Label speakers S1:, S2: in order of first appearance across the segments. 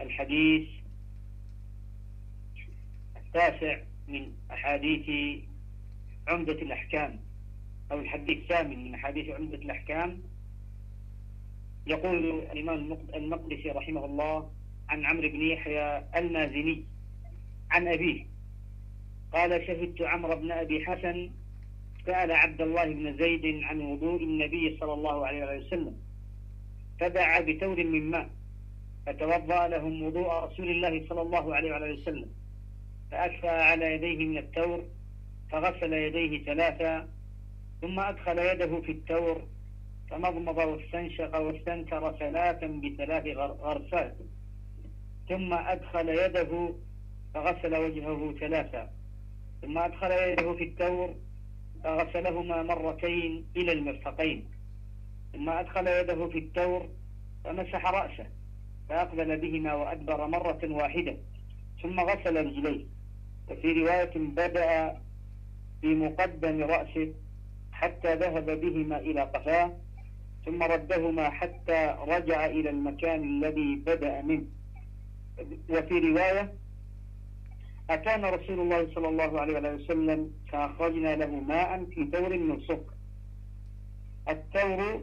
S1: الحديث التاسع من أحاديث عمدة الأحكام أو الحديث الثامن من أحاديث عمدة الأحكام يقول الإمام المقدسي رحمه الله عن عمرو بن يحيى المازني عن أبيه قال شهدت عمرو بن أبي حسن سأل عبد الله بن زيد عن وضوء النبي صلى الله عليه وسلم فدعا بتور من ماء فتوضأ لهم وضوء رسول الله صلى الله عليه وسلم فأكفى على يديه من التور فغسل يديه ثلاثا ثم أدخل يده في التور فمضمض واستنشق واستنكر ثلاثا بثلاث غرفات ثم أدخل يده فغسل وجهه ثلاثا ثم أدخل يده في التور فغسلهما مرتين إلى المرفقين ثم أدخل يده في التور فمسح رأسه فأقبل بهما وأدبر مرة واحدة ثم غسل رجليه وفي رواية بدأ في مقدم رأسه حتى ذهب بهما إلى قفاه ثم ردهما حتى رجع إلى المكان الذي بدأ منه وفي رواية أتانا رسول الله صلى الله عليه وسلم فأخرجنا له ماء في ثور من
S2: سكر الثور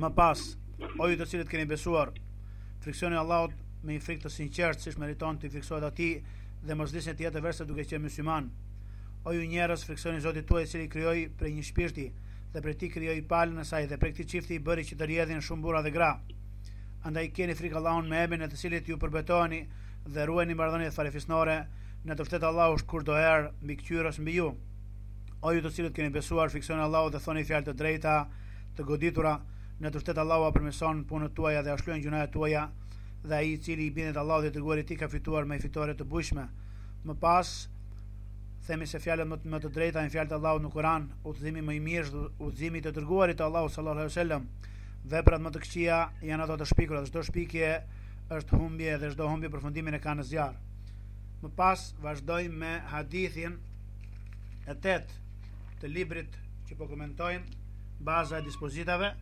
S2: Më pas, o ju të cilët keni besuar, friksoni Allahut me një frikë të sinqertë, siç meriton të friksohet atij dhe mos vdisni ndryshe veçse duke qenë musliman. O ju njerëz, friksoni Zotin tuaj i cili krijoi prej një shpirti dhe prej tij krijoi palën e saj dhe prej këtij çifti i bëri që të rrjedhin shumë burra dhe gra. Andaj keni frikë Allahun me emrin e të cilit ju përbetoheni dhe ruajeni marrëdhëniet farefisnore, në të vërtetë Allahu është kurdoherë mbikëqyrës mbi ju. O ju të cilët keni besuar, friksoni Allahut dhe thoni fjalë të drejta. Të goditura, në të vërtetë Allahu ua përmirëson punët tuaja dhe ua shlyen gjynahet tuaja, dhe ai i cili i bindet Allahut dhe të Dërguarit të Tij ka fituar me fitore të bujshme. Më pas, themi se fjalët më të, më të drejta janë fjalët e Allahut në Kur'an, udhëzimi më i mirë është udhëzimi i të dërguarit të Allahut sallallahu alaihi wasallam. Veprat më të këqija janë ato të shpikura, çdo shpikje është humbje dhe çdo humbje përfundimin e ka në zjarr. Më pas vazhdojmë me hadithin e 8. të librit që po komentojmë, baza e dispozitave,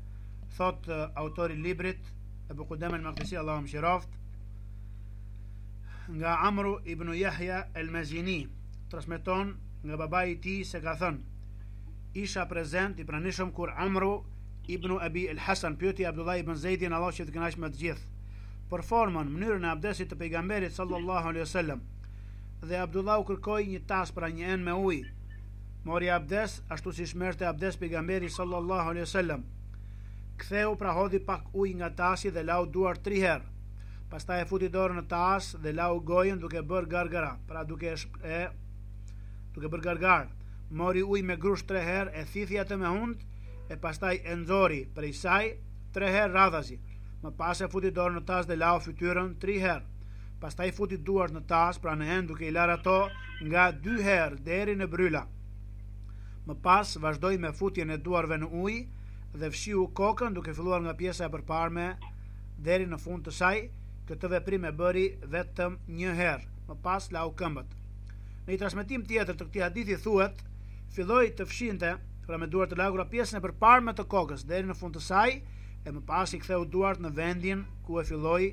S2: thotë autori i librit Ebu Kudame el Makdisi Allahu e mëshiroftë, nga Amru ibn Jahja el Mezini, transmiton nga babai i tij se ka thënë, isha prezent i pranishëm kur Amru ibn Abi el Hasan pyeti Abdullah ibn Zejdin Allahu qoftë i kënaqur me të gjithë, për formën, mënyrën e abdesit të pejgamberit sallallahu alaihi wasallam. Dhe Abdullah u kërkoi një tas pra një enë me ujë, Mori abdes, ashtu siç merrte abdes pejgamberi sallallahu alaihi wasallam. Ktheu pra hodhi pak ujë nga tasi dhe lau duart tri herë. Pastaj e futi dorën në tas dhe lau gojën duke bërë gargara, pra duke e, shp e duke bërë gargarë. Mori ujë me grush tre herë e thithi atë me hundë e pastaj e nxori prej saj tre herë radhazi. Më pas e futi dorën në tas dhe lau fytyrën tri herë. pastaj futi duart në tas pra në enë duke i larë ato nga dy herë deri në bërryla. Më pas vazhdoi me futjen e duarve në ujë dhe fshiu kokën duke filluar nga pjesa e përparme deri në fund të saj, këtë veprim e bëri vetëm një herë, më pas lau këmbët. Në një transmetim tjetër të këtij hadithi thuhet, filloi të fshinte pra me duart e lagura pjesën e përparme të kokës deri në fund të saj, e më pas i ktheu duart në vendin ku e filloi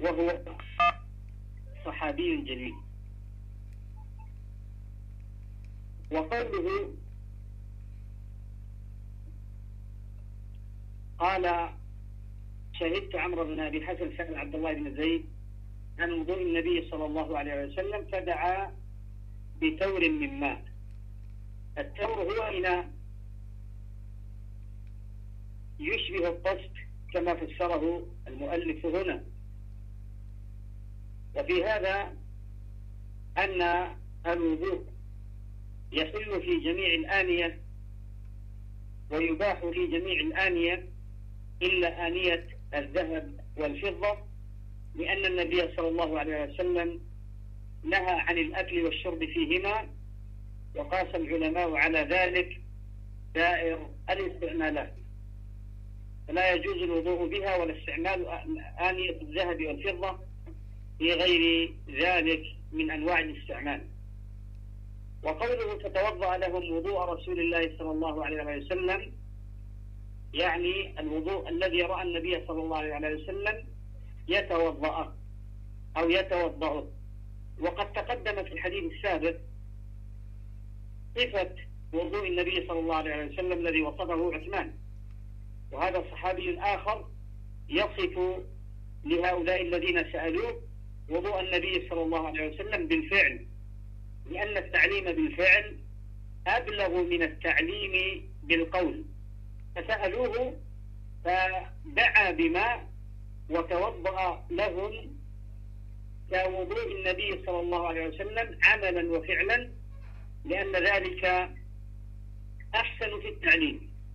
S1: وهو صحابي جليل وقوله قال شهدت عمرو بن ابي الحسن سال عبد الله بن زيد عن وضوء النبي صلى الله عليه وسلم فدعا بتور من ماء التور هو إناء يشبه الطست كما فسره المؤلف هنا وفي هذا أن الوضوء يحل في جميع الآنية ويباح في جميع الآنية إلا آنية الذهب والفضة لأن النبي صلى الله عليه وسلم نهى عن الأكل والشرب فيهما وقاس العلماء على ذلك دائر الاستعمالات فلا يجوز الوضوء بها ولا استعمال آنية الذهب والفضة في غير ذلك من أنواع الاستعمال وقوله فتوضأ لهم وضوء رسول الله صلى الله عليه وسلم يعني الوضوء الذي رأى النبي صلى الله عليه وسلم يتوضأ أو يتوضأ وقد تقدم في الحديث السابق صفة وضوء النبي صلى الله عليه وسلم الذي وصفه عثمان وهذا صحابي آخر يصف لهؤلاء الذين سألوه وضوء النبي صلى الله عليه وسلم بالفعل لأن التعليم بالفعل أبلغ من التعليم بالقول فسألوه فدعا بماء وتوضأ لهم كوضوء النبي صلى الله عليه وسلم عملا وفعلا لأن ذلك أحسن في التعليم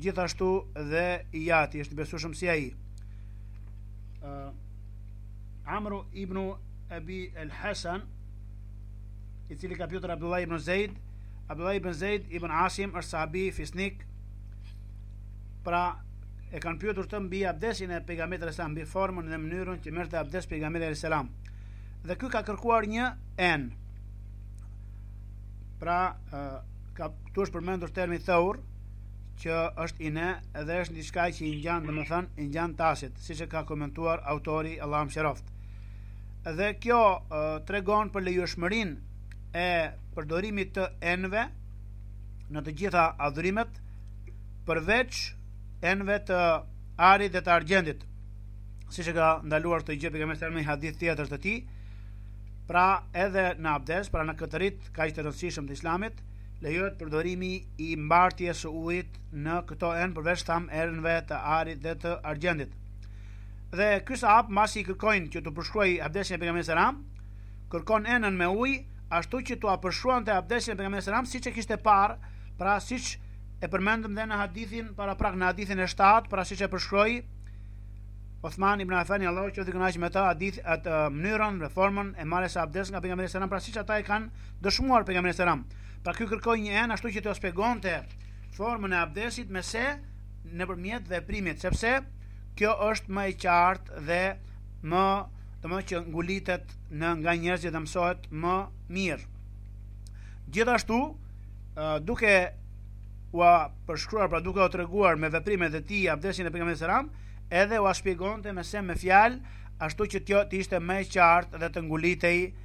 S2: Gjithashtu dhe i ati është i besueshëm si ai. Uh, Amru ibn Abi al-Hasan i cili ka pyetur Abdullah ibn Zeid, Abdullah ibn Zeid ibn Asim është sahabi fisnik. Pra e kanë pyetur atë mbi abdesin e pejgamberit sallallahu alajhi wasallam, mbi formën dhe mënyrën që merrte abdes pejgamberi sallallahu alajhi wasallam. Dhe ky ka kërkuar një enë. Pra, këtu është përmendur termi taur, që është i ne dhe është diçka që i ngjan domethënë i ngjan tasit, siç e ka komentuar autori Allahu e mëshiroftë. Dhe kjo tregon për lejueshmërinë e përdorimit të enëve në të gjitha adhurimet, përveç enëve të arit dhe të argjendit, siç e ka ndaluar të gjë për kemester me hadith tjetër të tij, pra edhe në abdes, pra në këtë rit, kaq të rëndësishëm të islamit, Lejohet përdorimi i mbartjes së ujit në këto enë përveç tham enëve të arit dhe të argjendit. Dhe ky sahab mbasi i kërkojnë që të përshkruajë abdesin e pejgamberit selam, kërkon enën me ujë, ashtu që t'ua përshkruante abdesin e pejgamberit selam siç e kishte parë, pra siç e përmendëm dhe në hadithin paraprak në hadithin e 7, pra siç e përshkroi Osman ibn Affani Allahu qoftë i kënaqur me të hadith atë mënyrën dhe formën e marrjes së abdesit nga pejgamberi sallallahu alajhi wasallam pra siç ata e kanë Dëshmuar pejgamberi selam, pra ky kërkoi një enë ashtu që t'u shpjegonte formën e abdesit me se nëpërmjet veprimit, sepse kjo është më e qartë dhe më domethënë që ngulitet më nga njerëzit dhe mësohet më mirë. Gjithashtu, duke ua përshkruar, pra duke u treguar me veprimet e tij abdesin e pejgamberit selam, edhe ua shpjegonte me se me fjalë, ashtu që kjo të ishte më e qartë dhe të ngulitej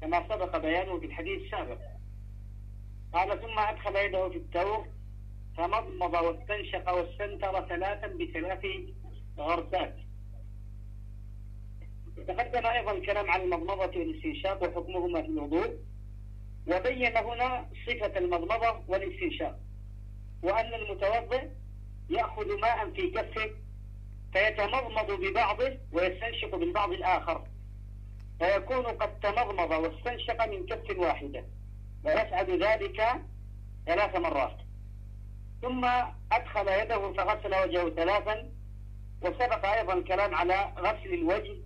S1: كما سبق بيانه في الحديث السابق قال ثم أدخل يده في الثوب فمضمض واستنشق واستنتر ثلاثا بثلاث غرزات تقدم أيضا الكلام عن المضمضة والاستنشاق وحكمهما في الوضوء وبين هنا صفة المضمضة والاستنشاق وأن المتوضئ يأخذ ماء في كفه فيتمضمض ببعضه ويستنشق من بعض الآخر فيكون قد تمضمض واستنشق من كف واحدة ويفعل ذلك ثلاث مرات ثم أدخل يده فغسل وجهه ثلاثا وسبق أيضا الكلام على غسل الوجه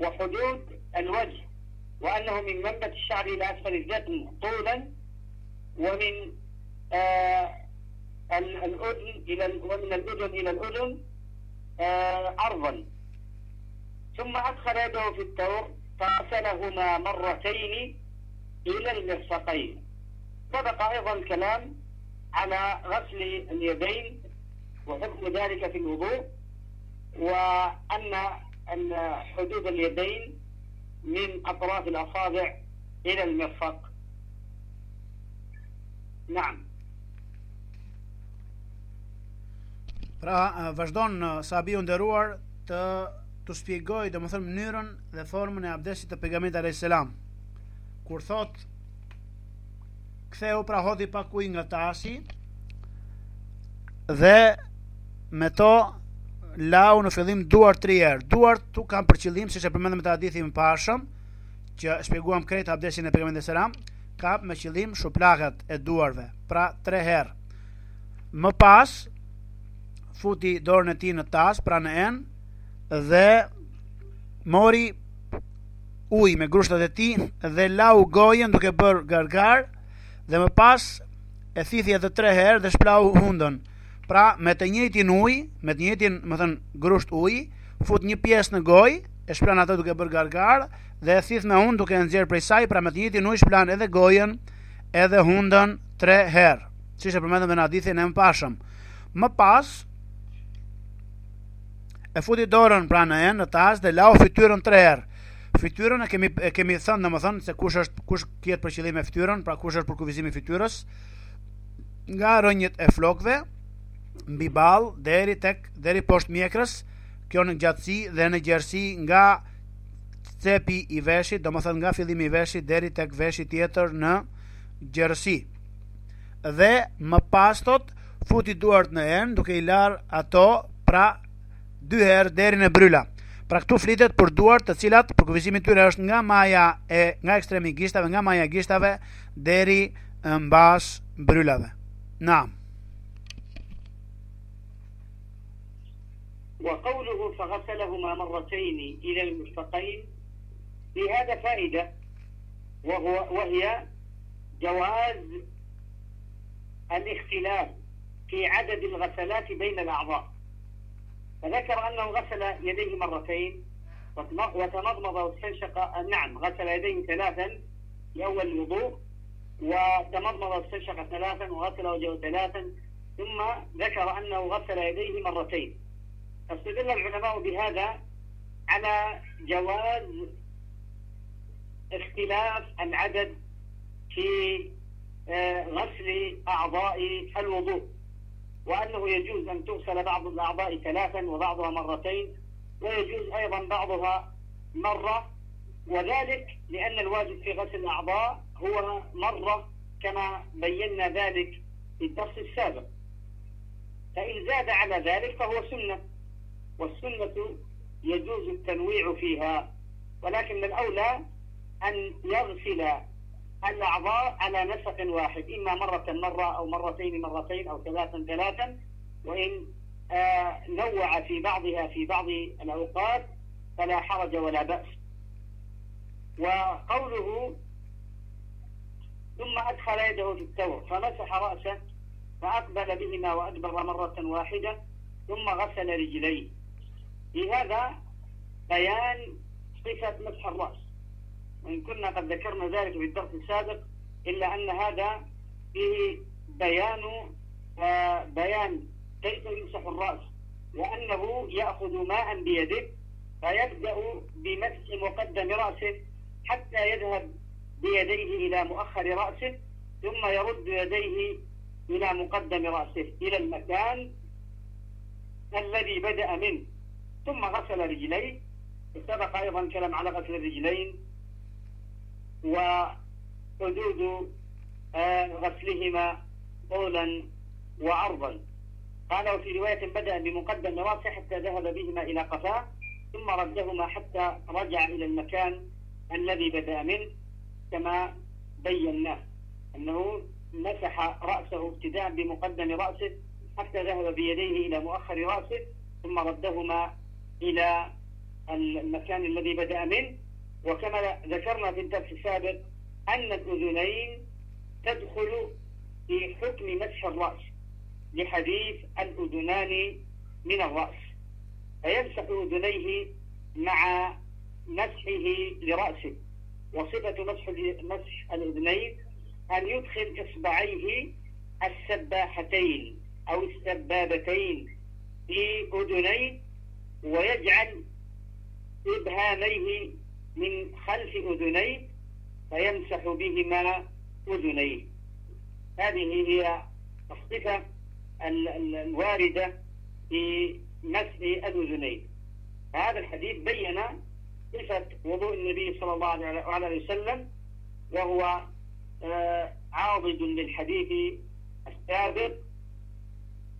S1: وحدود الوجه وأنه من منبت الشعر إلى أسفل الجسم طولا ومن آه الأذن إلى ومن الأذن إلى الأذن أرضا آه، ثم أدخل يده في الثور فغسلهما مرتين إلى المرفقين سبق أيضا الكلام على غسل اليدين وحكم ذلك في الوضوء وأن أن حدود اليدين من أطراف الأصابع إلى المرفق نعم
S2: Pra vazhdon Sabiu nderuar t'u shpjegojë domethënë mënyrën dhe formën e abdesit të pejgamberit alejhi selam kur thotë ktheu pra hodhi pak ujë nga tasi dhe me to lau në fillim duart tre herë duart këtu kam për qëllim siç e përmendëm te hadithi i mëparshëm që shpjeguam krejt abdesin e pejgamberit alejhi selam kemi qëllim shuplakat e duarve pra tre herë më pas futi dorën e tij në tas, pra në enë, dhe mori ujë me grushtat e tij dhe lau gojën duke bërë gargarë dhe më pas e thithi edhe tre herë dhe shpëlau hundën. Pra, me të njëjtin ujë, me të njëjtin, domethënë, grusht ujë, fut një pjesë në gojë, e shplan atë duke bërë gargarë dhe e thith me hundë duke e nxjerrë prej saj, pra me të njëjtin ujë shplan edhe gojën, edhe hundën tre herë. Siç e përmendëm në hadithin e mëparshëm. Më pas e futi dorën pra në enë, në tas dhe lau fytyrën tre herë. Fytyrën e kemi e kemi thënë domethënë se kush është kush kihet për qëllim me fytyrën, pra kush është përkufizimi i fytyrës nga rrënjët e flokëve mbi ballë deri tek deri poshtë mjekrës, kjo në gjatësi dhe në gjerësi nga cepi i veshit, domethënë nga fillimi i veshit deri tek veshi tjetër në gjerësi. Dhe më pas thotë Futi duart në enë duke i larë ato pra dy herë deri në bryla. Pra këtu flitet për duart të cilat përkufizimi i tyre është nga maja e nga ekstremi i gishtave, nga maja e gishtave deri mbas brylave. Naam.
S1: Wa qawluhu fa ghasalahuma marratayn ila al-mirfaqayn fi hadha fa'ida wa huwa wa hiya jawaz al-ikhtilaf fi 'adad al-ghasalat bayna al-a'dha'. فذكر أنه غسل يديه مرتين وتمضمض واستنشق نعم غسل يديه ثلاثا في أول الوضوء وتمضمض واستنشق ثلاثا وغسل وجهه ثلاثا ثم ذكر أنه غسل يديه مرتين فاستدل العلماء بهذا على جواز اختلاف العدد في آه، غسل أعضاء الوضوء وأنه يجوز أن تغسل بعض الأعضاء ثلاثا وبعضها مرتين ويجوز أيضا بعضها مرة وذلك لأن الواجب في غسل الأعضاء هو مرة كما بينا ذلك في الدرس السابق فإن زاد على ذلك فهو سنة والسنة يجوز التنويع فيها ولكن الأولى أن يغسل الأعضاء على نسق واحد إما مرة مرة أو مرتين مرتين أو ثلاثا ثلاثا وإن آه، نوع في بعضها في بعض الأوقات فلا حرج ولا بأس وقوله ثم أدخل يده في التور فمسح رأسه فأقبل بهما وأدبر مرة واحدة ثم غسل رجليه في هذا بيان صفة مسح الرأس وإن كنا قد ذكرنا ذلك في الدرس السابق إلا أن هذا فيه بيان آه، بيان كيف يمسح الرأس وأنه يأخذ ماء بيده فيبدأ بمسح مقدم رأسه حتى يذهب بيديه إلى مؤخر رأسه ثم يرد يديه إلى مقدم رأسه إلى المكان الذي بدأ منه ثم غسل رجليه سبق أيضا كلام على غسل الرجلين وحدود آه، غسلهما طولا وعرضا قال وفي رواية بدأ بمقدم راسه حتى ذهب بهما إلى قفاه ثم ردهما حتى رجع إلى المكان الذي بدأ منه كما بيناه أنه مسح رأسه ابتداء بمقدم رأسه حتى ذهب بيديه إلى مؤخر رأسه ثم ردهما إلى المكان الذي بدأ منه وكما ذكرنا في الدرس السابق أن الأذنين تدخل في حكم مسح الرأس لحديث الأذنان من الرأس فيمسح أذنيه مع مسحه لرأسه وصفة مسح مسح الأذنين أن يدخل إصبعيه السباحتين أو السبابتين في أذنيه ويجعل إبهاميه من خلف أذنيه فيمسح بهما أذنيه هذه هي الصفة الواردة في مسح الأذنين هذا الحديث بين صفة وضوء النبي صلى الله عليه وسلم وهو آه، عاضد للحديث السابق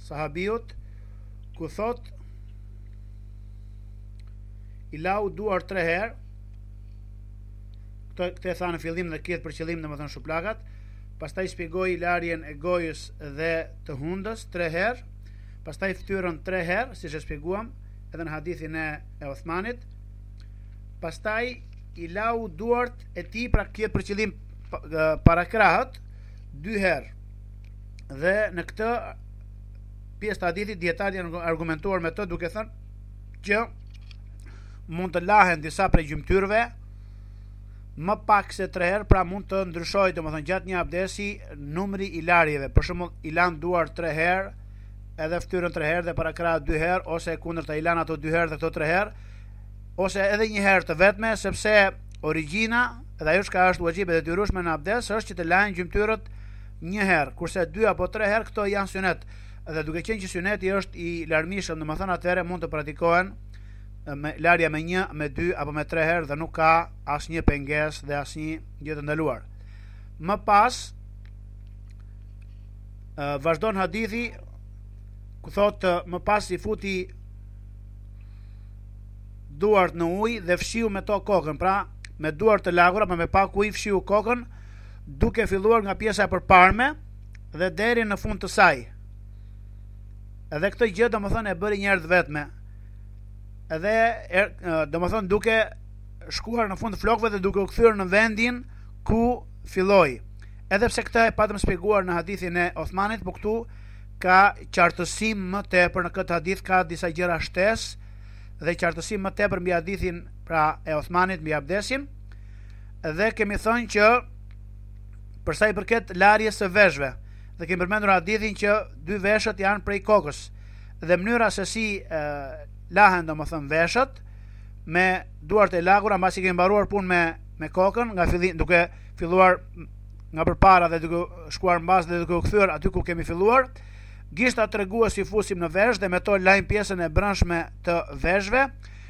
S2: Sahabiut, ku thotë i lau duart tre herë këto këto e tha në fillim dhe ka për qëllim domethënë shuplakat pastaj shpjegoi larjen e gojës dhe të hundës tre herë pastaj fytyrën tre herë siç e shpjeguam edhe në hadithin e, e Othmanit pastaj i lau duart e tij pra ka për qëllim parakrahët dy herë Dhe në këtë pjesë të hadithit dijetarët janë argumentuar me të duke thënë që mund të lahen disa prej gjymtyrëve më pak se 3 herë, pra mund të ndryshojë, domethënë gjatë një abdesi numri i larjeve. Për shembull, i lan duart 3 herë, edhe fytyrën 3 herë dhe parakrahët 2 herë ose e kundërta i lan ato 2 herë dhe këto 3 herë ose edhe një herë të vetme sepse origjina dhe ajo çka është uaxhib e detyrueshme në abdes është që të lahen gjymtyrët një herë, kurse dy apo tre herë këto janë sunet. Dhe duke qenë që suneti është i larmishëm, domethënë atëherë mund të praktikohen me larja me një, me dy apo me tre herë dhe nuk ka asnjë pengesë dhe asnjë gjë të ndaluar. Më pas, vazhdon hadithi, ku thotë më pas i futi duart në ujë dhe fshiu me to kokën, pra me duart të lagura, apo me pak ujë fshiu kokën, duke filluar nga pjesa e përparme dhe deri në fund të saj. Edhe këtë gjë domethënë e bëri një herë të vetme. Edhe ë, domethënë duke shkuar në fund të flokëve dhe duke u kthyer në vendin ku filloi. Edhe pse këtë e patëm shpjeguar në hadithin e Othmanit, po këtu ka qartësim më tepër në këtë hadith ka disa gjëra shtesë dhe qartësim më tepër mbi hadithin pra e Othmanit mbi abdesin. Dhe kemi thënë që për sa i përket larjes së veshëve, dhe kemi përmendur hadithin që dy veshët janë prej kokës dhe mënyra se si e, lahen domethënë veshët me duart e lagura mbasi kemi mbaruar punë me me kokën nga fillimi duke filluar nga përpara dhe duke shkuar mbas dhe duke u kthyer aty ku kemi filluar gishtat tregues i fusim në vesh dhe me to lajmë pjesën e brendshme të veshëve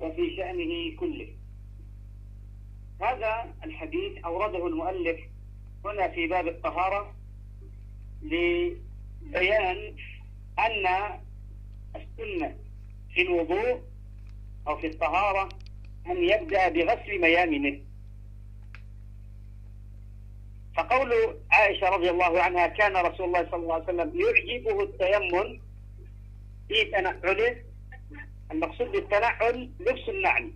S1: وفي شأنه كله هذا الحديث أورده المؤلف هنا في باب الطهارة لبيان أن السنة في الوضوء أو في الطهارة أن يبدأ بغسل ميامنه فقول عائشة رضي الله عنها كان رسول الله صلى الله عليه وسلم يعجبه التيمم في تنعله المقصود بالتنعل لبس النعل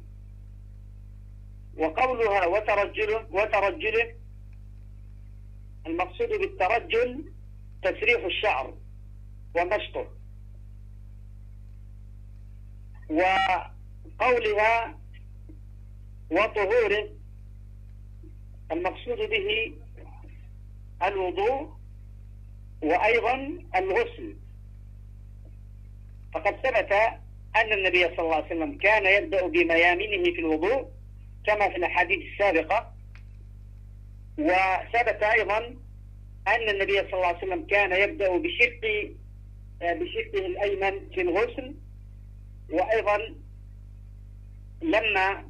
S1: وقولها وترجله وترجله المقصود بالترجل تسريح الشعر ومشطه وقولها وطهور المقصود به الوضوء وأيضا الغسل فقد ثبت أن النبي صلى الله عليه وسلم كان يبدأ بميامنه في الوضوء كما في الأحاديث السابقة وثبت أيضا أن النبي صلى الله عليه وسلم كان يبدأ بشق آه، بشقه الأيمن في الغسل وأيضا لما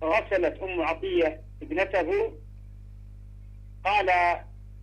S1: فرسلت ام عطيه ابنته قال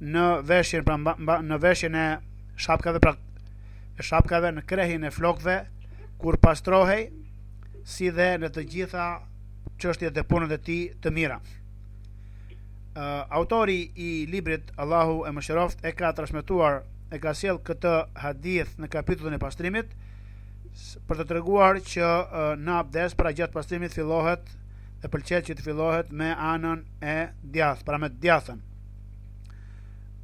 S2: në veshjen pra mba, në veshjen e shapkave pra e shapkave në krehjen e flokëve kur pastrohej si dhe në të gjitha çështjet dhe punët e tij të mira. Uh, autori i librit Allahu e mëshiroft e ka transmetuar e ka sjell këtë hadith në kapitullin e pastrimit për të treguar që uh, në abdes pra gjatë pastrimit fillohet dhe pëlqehet që të fillohet me anën e djathtë, pra me djathtën.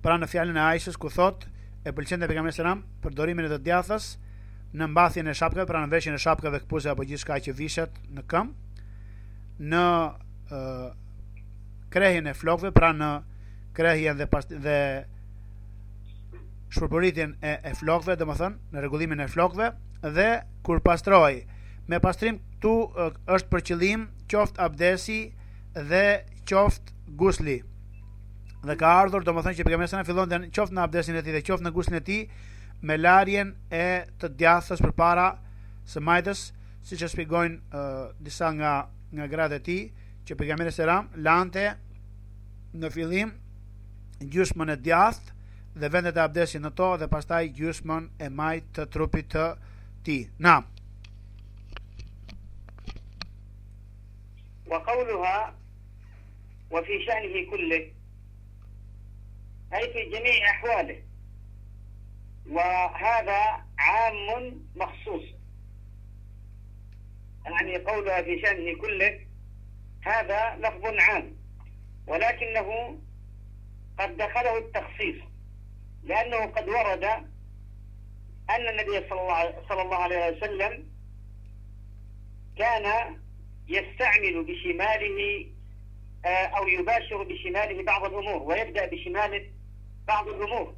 S2: pra në fjalën e Aishës ku thot e pëlqente pejgamberi selam përdorimin e të djathtës në mbathjen e shapkave, pra në veshjen e shapkave këpucë apo gjithçka që vishet në këmbë, në ë krehjen e flokëve, pra në krehjen dhe pas, dhe shpupuritjen e, e flokëve, domethënë në rregullimin e flokëve dhe kur pastrohej. Me pastrim këtu është për qëllim qoftë abdesi dhe qoftë gusli. Dhe ka ardhur, domethënë që pejgamberi selam fillonte qoftë në abdesin e tij dhe qoftë në guslin e tij me larjen e të djathtës përpara së majtës, siç e shpjegojnë uh, disa nga nga gratë e tij, që pejgamberi selam lante në fillim gjysmën e djathtë dhe vendet e abdesit në to dhe pastaj gjysmën e majtë të trupit të tij. Na.
S1: وقولها وفي شأنه كله أي في جميع أحواله وهذا عام مخصوص يعني قولها في شأنه كله هذا لفظ عام ولكنه قد دخله التخصيص لأنه قد ورد أن النبي صلى الله عليه وسلم كان يستعمل بشماله آه، أو يباشر بشماله بعض الأمور ويبدأ بشماله بعض الأمور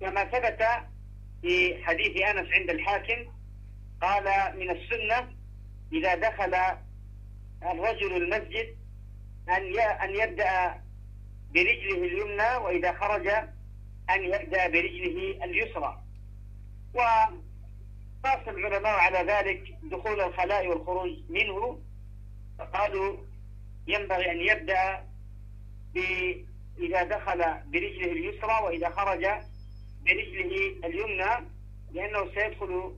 S1: كما ثبت في حديث أنس عند الحاكم قال من السنة إذا دخل الرجل المسجد أن أن يبدأ برجله اليمنى وإذا خرج أن يبدأ برجله اليسرى وقاس العلماء على ذلك دخول الخلاء والخروج منه فقالوا ينبغي أن يبدأ إذا دخل برجله اليسرى وإذا خرج برجله اليمنى لأنه سيدخل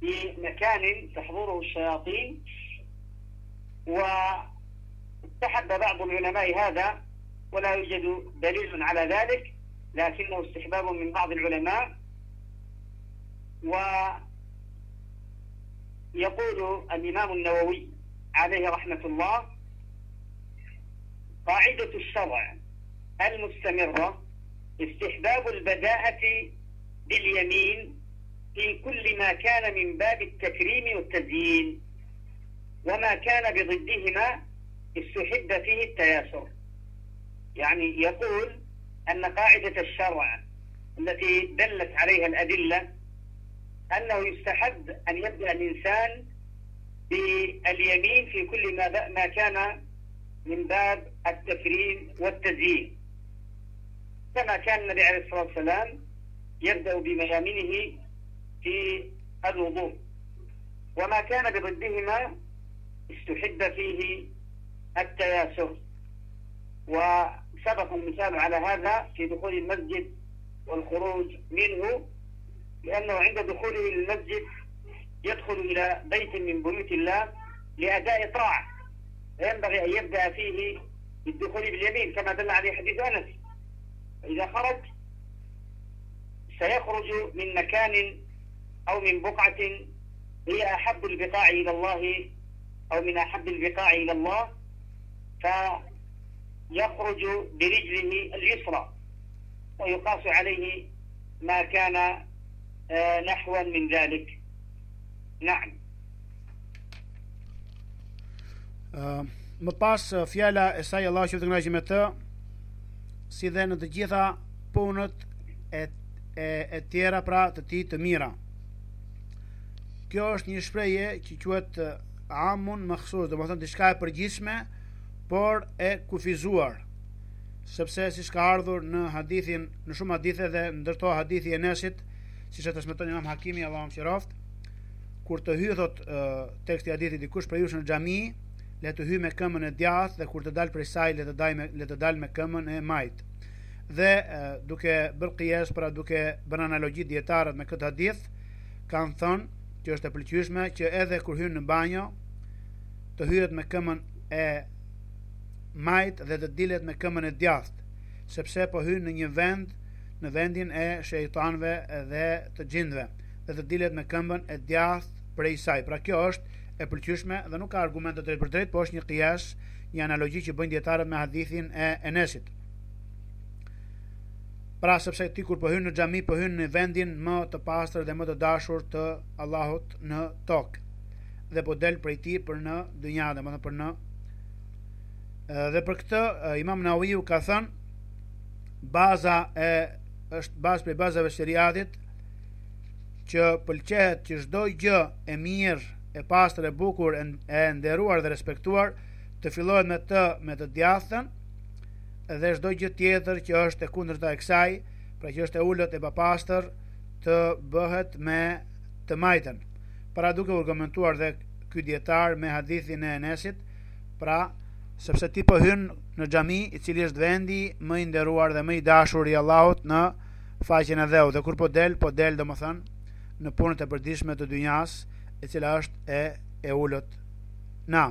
S1: في مكان تحضره الشياطين واستحب بعض العلماء هذا ولا يوجد دليل على ذلك لكنه استحباب من بعض العلماء ويقول الإمام النووي عليه رحمة الله قاعدة الشرع المستمرة استحباب البداءة باليمين في كل ما كان من باب التكريم والتزيين وما كان بضدهما استحب فيه التياسر يعني يقول أن قاعدة الشرع التي دلت عليها الأدلة أنه يستحب أن يبدأ الإنسان باليمين في كل ما ما كان من باب التكريم والتزيين كما كان النبي عليه الصلاة والسلام يبدأ بميامنه في الوضوء وما كان بضدهما استحب فيه التياسر وسبق المثال على هذا في دخول المسجد والخروج منه لأنه عند دخوله المسجد يدخل إلى بيت من بيوت الله لأداء طاعة فينبغي أن يبدأ فيه بالدخول باليمين كما دل عليه حديث أنس إذا خرج سيخرج من مكان أو من بقعة هي أحب البقاع إلى الله أو من أحب البقاع إلى الله fa yakhruju bi rijlihi al-yusra wa yuqasu alayhi ma kana nahwan min dhalik. Naam.
S2: Uh, më pas fjala e saj Allahu qoftë i kënaqur me të si dhe në të gjitha punët e e e tjera pra të tij të mira. Kjo është një shprehje që quhet amun makhsus, domethënë diçka e përgjithshme, por e kufizuar. Sepse siç ka ardhur në hadithin, në shumë hadithe dhe ndër to hadithi i Enesit, siç e transmeton Imam Hakimi Allahu e mëshiroft, kur të hyjë thot teksti i hadithit dikush prej jush në xhami, le të hyjë me këmbën e djathtë dhe kur të dalë prej saj le të dalë me le të dalë me këmbën e majtë. Dhe duke bërë qiyas, pra duke bërë analogji dietarët me këtë hadith, kanë thënë që është e pëlqyeshme që edhe kur hyn në banjo të hyhet me këmbën e majt dhe të dilet me këmbën e djathtë, sepse po hyn në një vend në vendin e shejtanëve dhe të xhindëve dhe të dilet me këmbën e djathtë prej saj. Pra kjo është e pëlqyeshme dhe nuk ka argument të drejtpërdrejt, por është një qiyas, një analogji që bëjnë dietarët me hadithin e Enesit. Pra, sepse ti kur po hyn në xhami, po hyn në vendin më të pastër dhe më të dashur të Allahut në tokë. Dhe po del prej tij për në dynja, domethënë për në dhe për këtë Imam Nawawi ka thënë baza e është bazë prej bazave të sheriatit që pëlqehet që çdo gjë e mirë, e pastër, e bukur, e nderuar dhe respektuar të fillohet me të me të djathtën dhe çdo gjë tjetër që është e kundërta e kësaj, pra që është e ulët e papastër, të bëhet me të majtën. Pra duke u argumentuar dhe ky dietar me hadithin e Enesit, pra sepse ti po hyn në xhami, i cili është vendi më i nderuar dhe më i dashur i Allahut në faqen e dheut. Dhe kur po del, po del domethën në punët e përditshme të dynjas, e cila është e e ulët. Na.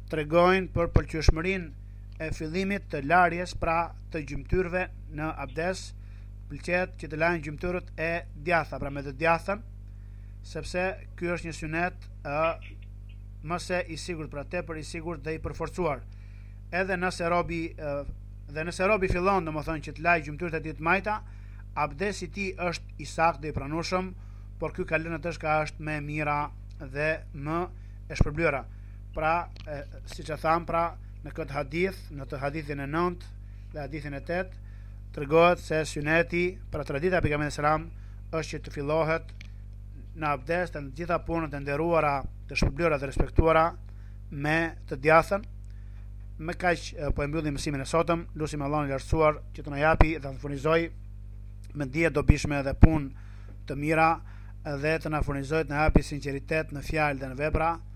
S2: tregojnë për pëlqyeshmërinë e fillimit të larjes pra të gjymtyrëve në abdes pëlqehet që të lahen gjymtyrët e djatha pra me të djathën sepse ky është një synet më se i sigurt pra tepër i sigurt dhe i përforcuar edhe nëse robi e, dhe nëse robi fillon domethënë që të lajë gjymtyrët e tij të majta abdesi i tij është i saktë dhe i pranueshëm por ky ka lënë atë çka është më e mira dhe më e shpërblyer Pra, e, si që thamë, pra, në këtë hadith, në të hadithin e nëndë dhe hadithin e tetë, tregohet se syneti pra tradita pejgamberit alejhi selam është që të fillohet në abdes të në gjitha punët e nderuara të shpërblyera dhe respektuara me të djathën me kaq po e mbyllim mësimin e sotëm lutim Allahun e lartësuar që të na japi dhe të furnizojë me dije të dobishme dhe punë të mira dhe të na furnizojë të na japi sinqeritet në fjalë dhe në vepra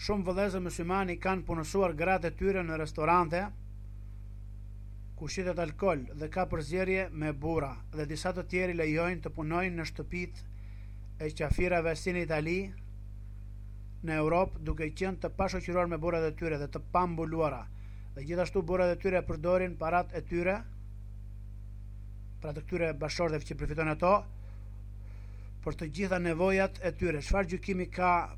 S2: shumë vëllezër muslimanë i kanë punësuar gratë e tyre në restorante ku shitet alkool dhe ka përzierje me burra dhe disa të tjerë i lejojnë të punojnë në shtëpitë e qafirave si në Itali në Europë duke qenë të pashoqëruar me burrat e tyre dhe të pambuluara dhe gjithashtu burrat e tyre përdorin paratë e tyre pra të këtyre bashkëshorteve që përfitojnë ato për të gjitha nevojat e tyre. Çfarë gjykimi ka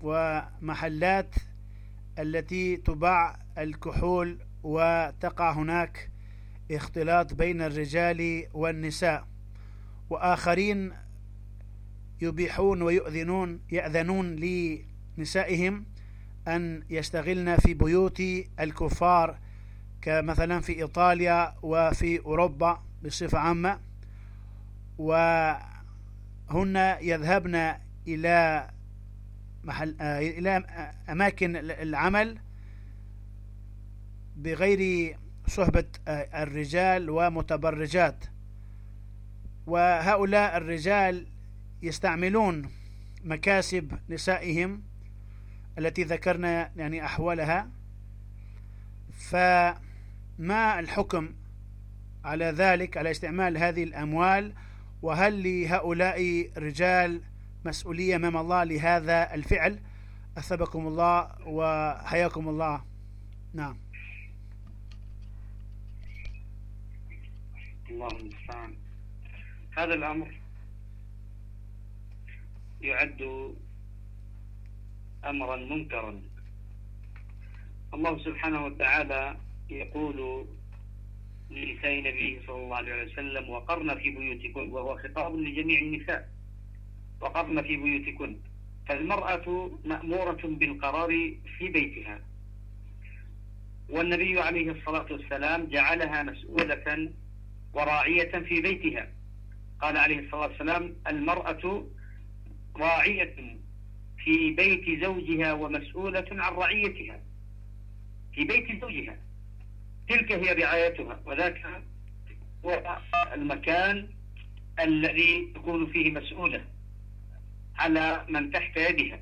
S2: wa ومحلات التي تباع الكحول وتقع هناك اختلاط بين الرجال والنساء وآخرين يبيحون ويؤذنون يأذنون لنسائهم أن يشتغلن في بيوت الكفار كمثلا في إيطاليا وفي أوروبا بصفة عامة وهن يذهبن إلى محل آه، إلى أماكن العمل بغير صحبة آه، الرجال ومتبرجات وهؤلاء الرجال يستعملون مكاسب نسائهم التي ذكرنا يعني أحوالها فما الحكم على ذلك على استعمال هذه الأموال وهل لهؤلاء رجال مسؤولية أمام الله لهذا الفعل أثبكم الله وحياكم الله نعم
S1: الله المستعان هذا الأمر يعد أمرا منكرا الله سبحانه وتعالى يقول لنساء نبيه صلى الله عليه وسلم وقرن في بيوتكم وهو خطاب لجميع النساء وقرن في بيوتكن فالمرأة مأمورة بالقرار في بيتها والنبي عليه الصلاة والسلام جعلها مسؤولة وراعية في بيتها قال عليه الصلاة والسلام المرأة راعية في بيت زوجها ومسؤولة عن رعيتها في بيت زوجها تلك هي رعايتها وذاك هو المكان الذي تكون فيه مسؤولة على من تحت يدها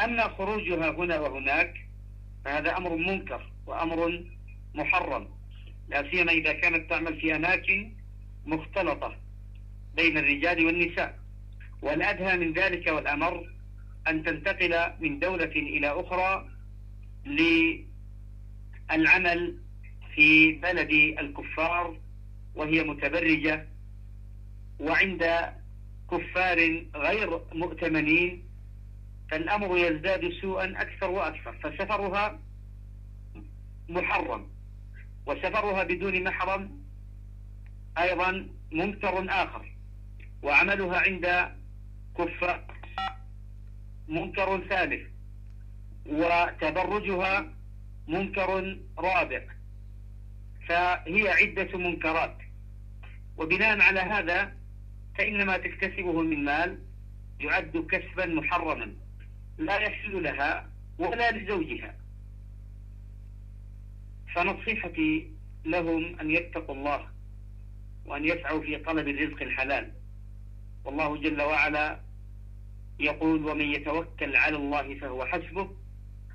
S1: أما خروجها هنا وهناك فهذا أمر منكر وأمر محرم لا سيما إذا كانت تعمل في أماكن مختلطة بين الرجال والنساء والأدهى من ذلك والأمر أن تنتقل من دولة إلى أخرى للعمل في بلد الكفار وهي متبرجة وعند كفار غير مؤتمنين فالأمر يزداد سوءا أكثر وأكثر فسفرها محرم وسفرها بدون محرم أيضا ممتر آخر وعملها عند كفار منكر ثالث وتبرجها منكر رابع فهي عدة منكرات وبناء على هذا فإن ما تكتسبه من مال يعد كسبا محرما لا يحل لها ولا لزوجها فنصيحتي لهم أن يتقوا الله وأن يسعوا في طلب الرزق الحلال والله جل وعلا يقول ومن يتوكل على الله فهو حسبه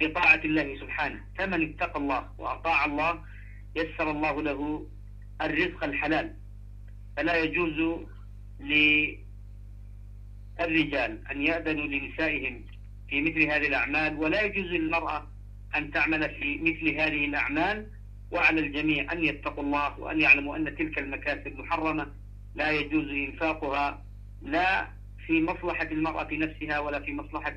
S1: بطاعة الله سبحانه فمن اتقى الله وأطاع الله يسر الله له الرزق الحلال فلا يجوز الرجال أن يأذنوا لنسائهم في مثل هذه الأعمال ولا يجوز للمرأة أن تعمل في مثل هذه الأعمال وعلى الجميع أن يتقوا الله وأن يعلموا أن تلك المكاسب محرمة لا يجوز إنفاقها لا في مصلحة المرأة نفسها ولا في مصلحة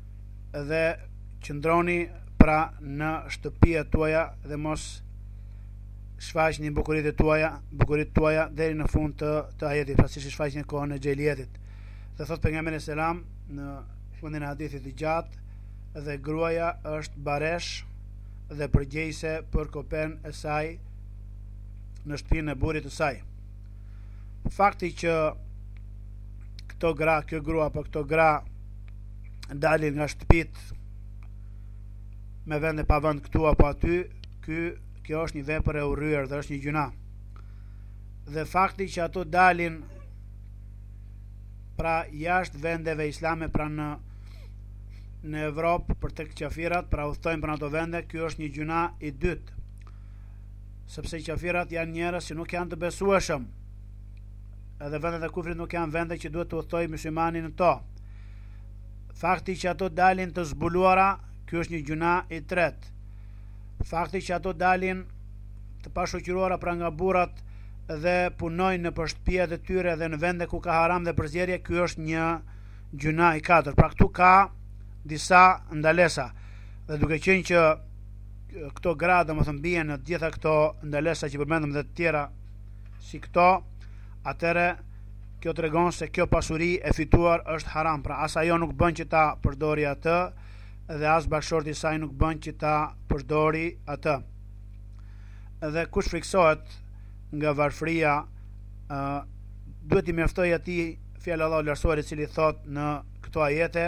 S2: dhe qëndroni pra në shtëpiat tuaja dhe mos shfaqni bukuritë e tuaja, bukuritë tuaja deri në fund të të ajetit, pra siç i shfaqnit në kohën e xhahilijetit. Dhe thotë pejgamberi alejhi selam në fundin e hadithit të gjatë dhe gruaja është bareshë dhe përgjegjëse për kopenë e saj në shtëpinë e burrit të saj. fakti që këto gra, kjo grua apo këto gra dalin nga shtëpit me vend e pa vend këtu apo aty, ky kjo është një vepër e urryer dhe është një gjynah. Dhe fakti që ato dalin pra jashtë vendeve islame pra në në Evropë për tek qafirat, pra udhtojnë për ato vende, ky është një gjynah i dytë. Sepse qafirat janë njerëz që nuk janë të besueshëm. Edhe vendet e kufrit nuk janë vende që duhet të udhëtojë myslimani në to. Fakti që ato dalin të zbuluara, ky është një gjynah i tretë. Fakti që ato dalin të pashoqëruara pra nga burrat dhe punojnë nëpër shtëpiat e tyre dhe në vende ku ka haram dhe përzierje, ky është një gjynah i katërt. Pra këtu ka disa ndalesa. Dhe duke qenë që këto gra domethënë bien në të gjitha këto ndalesa që përmendëm dhe të tjera si këto atëherë kjo tregon se kjo pasuri e fituar është haram, pra as ajo nuk bën që ta përdori atë dhe as bashkëshorti i saj nuk bën që ta përdori atë. Dhe kush friksohet nga varfëria, duhet t'i mjaftojë atij fjala e Allahut të lartësuar i cili thotë në këto ajete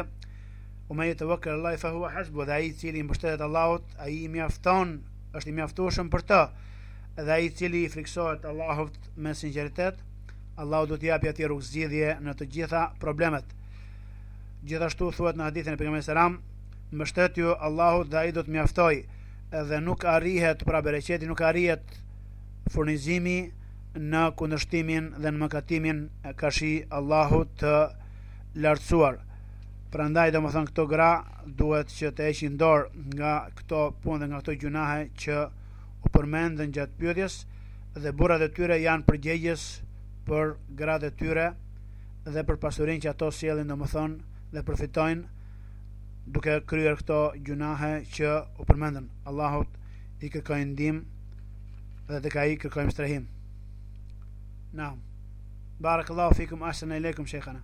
S2: Ue men jetevekkel alallahi fehuve hasbuh dhe ai i cili i mbështetet Allahut, ai i mjafton, është i mjaftushëm për të. Dhe ai i cili i friksohet Allahut me sinceritet, Allahu do t'i japi atij rrugëzgjidhje në të gjitha problemet. Gjithashtu thuhet në hadithin e pejgamberit selam, mbështetju Allahut dhe ai do të të mjaftojë, dhe nuk arrihet pra bereqeti nuk arrihet furnizimi në kundërshtimin dhe në mëkatimin karshi Allahut të lartësuar. Prandaj domethën këto gra duhet që të heqin dorë nga këto punë dhe nga këto gjynahe që u përmendën gjatë pyetjes dhe burrat e tyre janë përgjegjës për gratë e tyre dhe për pasurinë që ato sjellin domethën dhe përfitojnë duke kryer këto gjynahe që u përmendën. Allahut i kërkojmë ndihmë dhe tek ai kërkojmë strehim. Naam. Barakallahu fikum ahsan ilaykum shaykhana.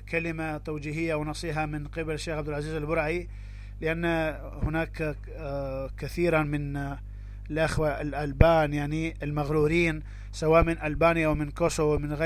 S2: كلمة توجيهية ونصيحة من قبل الشيخ عبد العزيز البرعي لأن هناك آه، كثيرا من الأخوة الألبان يعني المغرورين سواء من ألبانيا ومن كوسوفو ومن غير